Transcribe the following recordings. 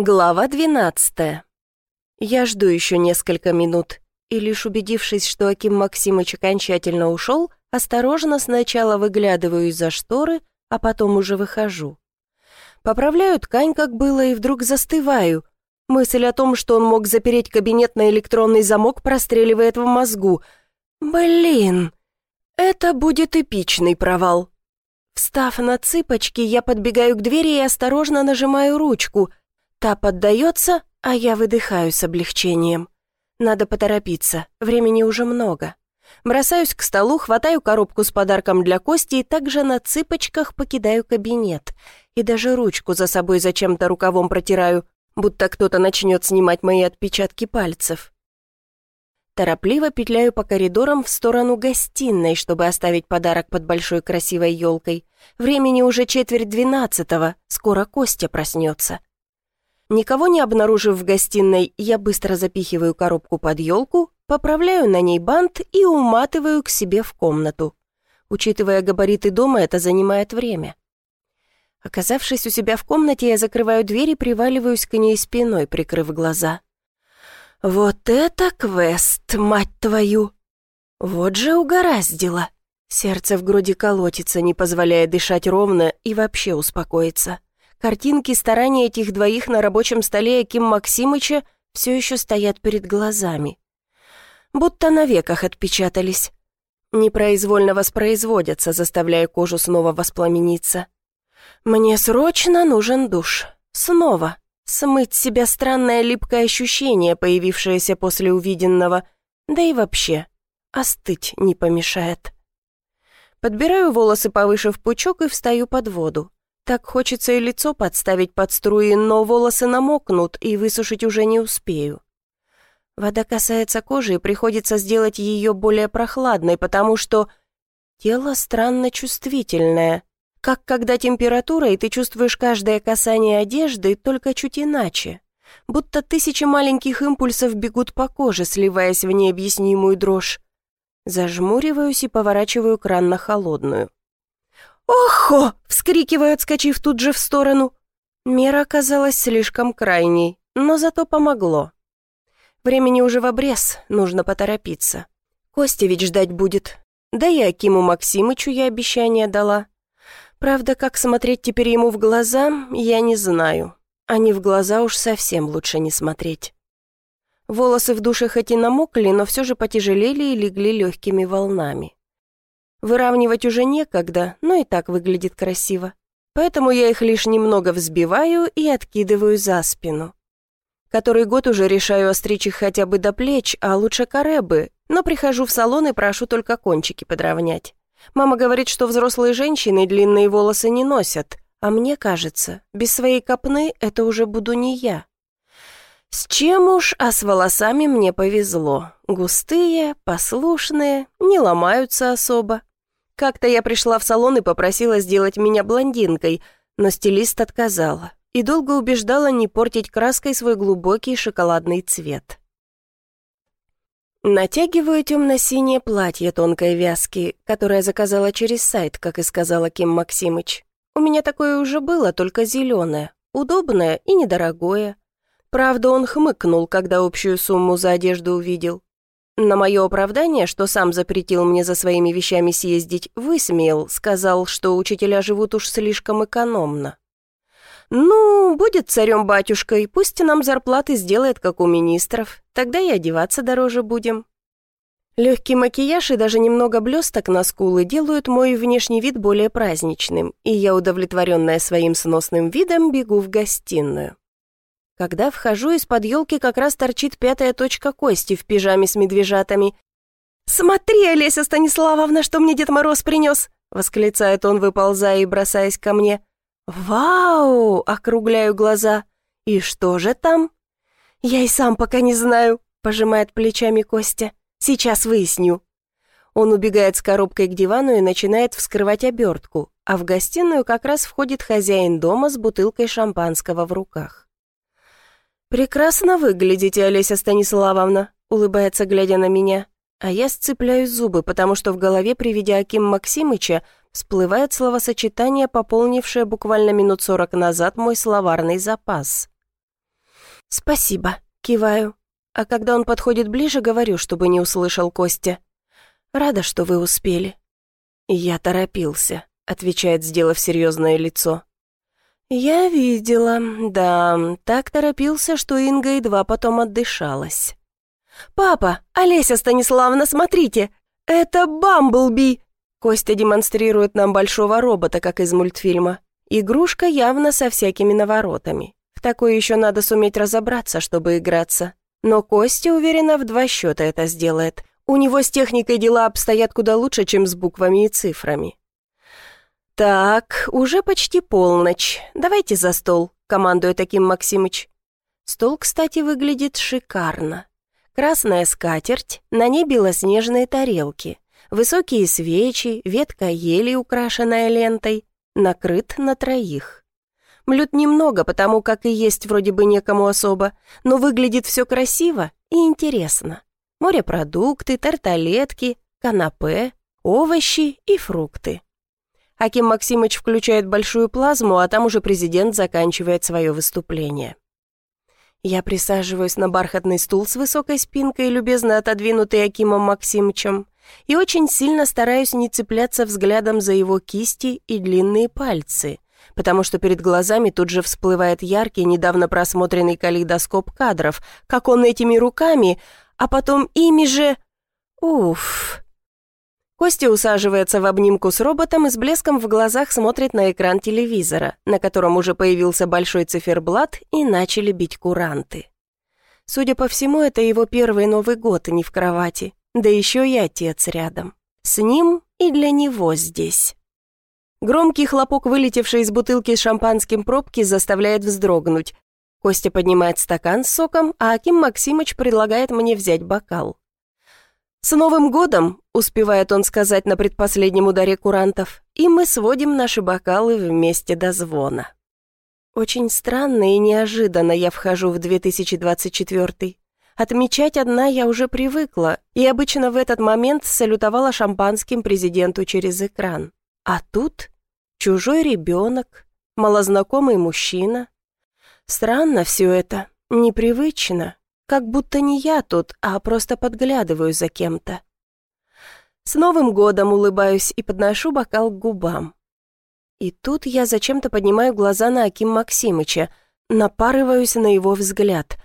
Глава 12. Я жду еще несколько минут, и лишь убедившись, что Аким Максимыч окончательно ушел, осторожно сначала выглядываю из-за шторы, а потом уже выхожу. Поправляю ткань, как было, и вдруг застываю. Мысль о том, что он мог запереть кабинет на электронный замок, простреливает в мозгу. Блин, это будет эпичный провал. Встав на цыпочки, я подбегаю к двери и осторожно нажимаю ручку — Та поддается, а я выдыхаю с облегчением. Надо поторопиться, времени уже много. Бросаюсь к столу, хватаю коробку с подарком для Кости и также на цыпочках покидаю кабинет. И даже ручку за собой зачем-то рукавом протираю, будто кто-то начнет снимать мои отпечатки пальцев. Торопливо петляю по коридорам в сторону гостиной, чтобы оставить подарок под большой красивой елкой. Времени уже четверть двенадцатого, скоро Костя проснется. Никого не обнаружив в гостиной, я быстро запихиваю коробку под елку, поправляю на ней бант и уматываю к себе в комнату. Учитывая габариты дома, это занимает время. Оказавшись у себя в комнате, я закрываю дверь и приваливаюсь к ней спиной, прикрыв глаза. «Вот это квест, мать твою! Вот же угораздило!» Сердце в груди колотится, не позволяя дышать ровно и вообще успокоиться. Картинки старания этих двоих на рабочем столе Аким Максимыча все еще стоят перед глазами. Будто на веках отпечатались. Непроизвольно воспроизводятся, заставляя кожу снова воспламениться. «Мне срочно нужен душ. Снова. Смыть себя странное липкое ощущение, появившееся после увиденного. Да и вообще, остыть не помешает». Подбираю волосы повыше в пучок и встаю под воду. Так хочется и лицо подставить под струи, но волосы намокнут, и высушить уже не успею. Вода касается кожи, и приходится сделать ее более прохладной, потому что тело странно чувствительное. Как когда температура, и ты чувствуешь каждое касание одежды, только чуть иначе. Будто тысячи маленьких импульсов бегут по коже, сливаясь в необъяснимую дрожь. Зажмуриваюсь и поворачиваю кран на холодную. «Охо!» — вскрикиваю, отскочив тут же в сторону. Мера оказалась слишком крайней, но зато помогло. Времени уже в обрез, нужно поторопиться. Костя ведь ждать будет. Да и Акиму Максимычу я обещание дала. Правда, как смотреть теперь ему в глаза, я не знаю. Они в глаза уж совсем лучше не смотреть. Волосы в душе хоть и намокли, но все же потяжелели и легли легкими волнами. Выравнивать уже некогда, но и так выглядит красиво. Поэтому я их лишь немного взбиваю и откидываю за спину. Который год уже решаю остричь их хотя бы до плеч, а лучше коребы, но прихожу в салон и прошу только кончики подровнять. Мама говорит, что взрослые женщины длинные волосы не носят, а мне кажется, без своей копны это уже буду не я. С чем уж, а с волосами мне повезло. Густые, послушные, не ломаются особо. Как-то я пришла в салон и попросила сделать меня блондинкой, но стилист отказала и долго убеждала не портить краской свой глубокий шоколадный цвет. Натягиваю темно-синее платье тонкой вязки, которое заказала через сайт, как и сказала Ким Максимыч. У меня такое уже было, только зеленое, удобное и недорогое. Правда, он хмыкнул, когда общую сумму за одежду увидел. На мое оправдание, что сам запретил мне за своими вещами съездить, высмеял, сказал, что учителя живут уж слишком экономно. «Ну, будет царем-батюшкой, пусть нам зарплаты сделает, как у министров, тогда и одеваться дороже будем». Легкий макияж и даже немного блесток на скулы делают мой внешний вид более праздничным, и я, удовлетворенная своим сносным видом, бегу в гостиную. Когда вхожу, из-под елки как раз торчит пятая точка кости в пижаме с медвежатами. «Смотри, Олеся Станиславовна, что мне Дед Мороз принес!» — восклицает он, выползая и бросаясь ко мне. «Вау!» — округляю глаза. «И что же там?» «Я и сам пока не знаю», — пожимает плечами Костя. «Сейчас выясню». Он убегает с коробкой к дивану и начинает вскрывать обертку, а в гостиную как раз входит хозяин дома с бутылкой шампанского в руках. «Прекрасно выглядите, Олеся Станиславовна», — улыбается, глядя на меня. А я сцепляю зубы, потому что в голове при виде Аким Максимыча всплывает словосочетание, пополнившее буквально минут сорок назад мой словарный запас. «Спасибо», — киваю. А когда он подходит ближе, говорю, чтобы не услышал Костя. «Рада, что вы успели». «Я торопился», — отвечает, сделав серьезное лицо. «Я видела, да, так торопился, что Инга едва потом отдышалась». «Папа, Олеся Станиславовна, смотрите! Это Бамблби!» Костя демонстрирует нам большого робота, как из мультфильма. Игрушка явно со всякими наворотами. В такой еще надо суметь разобраться, чтобы играться. Но Костя, уверена, в два счета это сделает. У него с техникой дела обстоят куда лучше, чем с буквами и цифрами. «Так, уже почти полночь. Давайте за стол», — командует таким Максимыч. Стол, кстати, выглядит шикарно. Красная скатерть, на ней белоснежные тарелки, высокие свечи, ветка ели, украшенная лентой, накрыт на троих. Блюд немного, потому как и есть вроде бы некому особо, но выглядит все красиво и интересно. Морепродукты, тарталетки, канапе, овощи и фрукты. Аким Максимыч включает большую плазму, а там уже президент заканчивает свое выступление. Я присаживаюсь на бархатный стул с высокой спинкой, любезно отодвинутый Акимом Максимычем, и очень сильно стараюсь не цепляться взглядом за его кисти и длинные пальцы, потому что перед глазами тут же всплывает яркий, недавно просмотренный калейдоскоп кадров, как он этими руками, а потом ими же... Уф, Костя усаживается в обнимку с роботом и с блеском в глазах смотрит на экран телевизора, на котором уже появился большой циферблат и начали бить куранты. Судя по всему, это его первый Новый год не в кровати, да еще и отец рядом. С ним и для него здесь. Громкий хлопок, вылетевший из бутылки с шампанским пробки, заставляет вздрогнуть. Костя поднимает стакан с соком, а Аким Максимыч предлагает мне взять бокал. «С Новым годом!» — успевает он сказать на предпоследнем ударе курантов, и мы сводим наши бокалы вместе до звона. Очень странно и неожиданно я вхожу в 2024 Отмечать одна я уже привыкла, и обычно в этот момент салютовала шампанским президенту через экран. А тут чужой ребенок, малознакомый мужчина. Странно все это, непривычно. Как будто не я тут, а просто подглядываю за кем-то. С Новым годом улыбаюсь и подношу бокал к губам. И тут я зачем-то поднимаю глаза на Аким Максимыча, напарываюсь на его взгляд.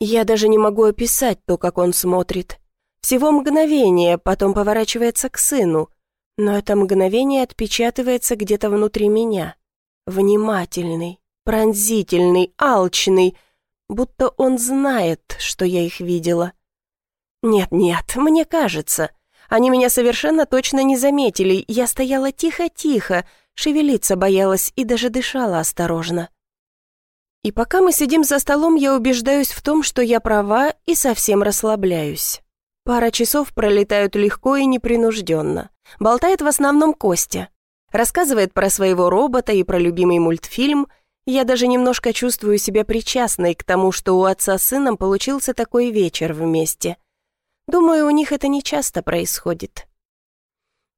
Я даже не могу описать то, как он смотрит. Всего мгновение, потом поворачивается к сыну. Но это мгновение отпечатывается где-то внутри меня. Внимательный, пронзительный, алчный, будто он знает, что я их видела. Нет-нет, мне кажется. Они меня совершенно точно не заметили. Я стояла тихо-тихо, шевелиться боялась и даже дышала осторожно. И пока мы сидим за столом, я убеждаюсь в том, что я права и совсем расслабляюсь. Пара часов пролетают легко и непринужденно. Болтает в основном Костя. Рассказывает про своего робота и про любимый мультфильм – я даже немножко чувствую себя причастной к тому, что у отца с сыном получился такой вечер вместе. Думаю, у них это не часто происходит.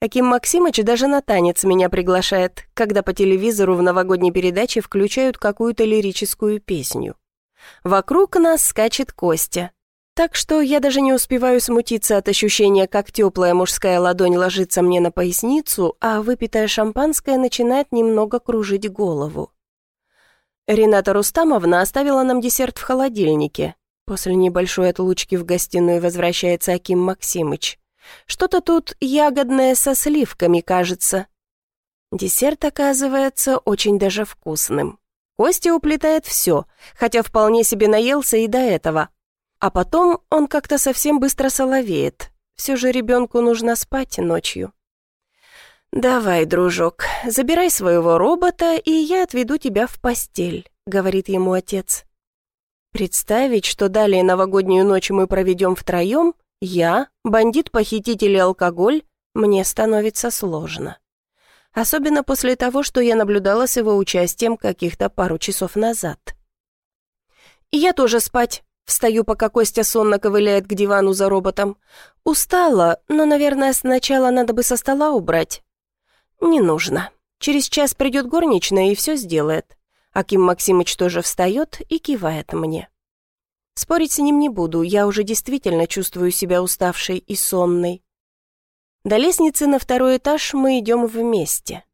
Аким Максимыч даже на танец меня приглашает, когда по телевизору в новогодней передаче включают какую-то лирическую песню. Вокруг нас скачет Костя. Так что я даже не успеваю смутиться от ощущения, как теплая мужская ладонь ложится мне на поясницу, а выпитое шампанское начинает немного кружить голову. Рената Рустамовна оставила нам десерт в холодильнике. После небольшой отлучки в гостиную возвращается Аким Максимыч. Что-то тут ягодное со сливками, кажется. Десерт оказывается очень даже вкусным. Костя уплетает все, хотя вполне себе наелся и до этого. А потом он как-то совсем быстро соловеет. Все же ребенку нужно спать ночью. «Давай, дружок, забирай своего робота, и я отведу тебя в постель», — говорит ему отец. Представить, что далее новогоднюю ночь мы проведем втроем, я, бандит-похититель и алкоголь, мне становится сложно. Особенно после того, что я наблюдала с его участием каких-то пару часов назад. я тоже спать. Встаю, пока Костя сонно ковыляет к дивану за роботом. Устала, но, наверное, сначала надо бы со стола убрать. «Не нужно. Через час придет горничная и все сделает». Аким Максимыч тоже встает и кивает мне. Спорить с ним не буду, я уже действительно чувствую себя уставшей и сонной. До лестницы на второй этаж мы идем вместе.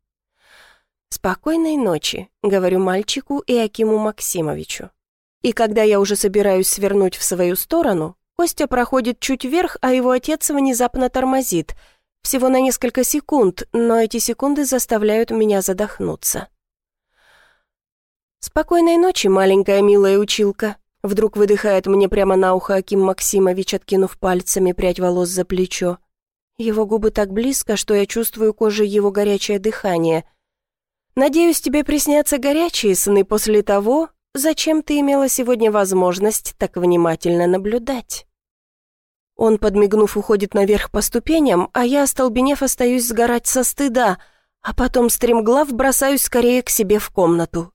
«Спокойной ночи», — говорю мальчику и Акиму Максимовичу. И когда я уже собираюсь свернуть в свою сторону, Костя проходит чуть вверх, а его отец внезапно тормозит. Всего на несколько секунд, но эти секунды заставляют меня задохнуться. «Спокойной ночи, маленькая милая училка», Вдруг выдыхает мне прямо на ухо Аким Максимович, откинув пальцами прядь волос за плечо. Его губы так близко, что я чувствую кожей его горячее дыхание. «Надеюсь, тебе приснятся горячие сны после того, зачем ты имела сегодня возможность так внимательно наблюдать?» Он, подмигнув, уходит наверх по ступеням, а я, остолбенев, остаюсь сгорать со стыда, а потом стремглав бросаюсь скорее к себе в комнату,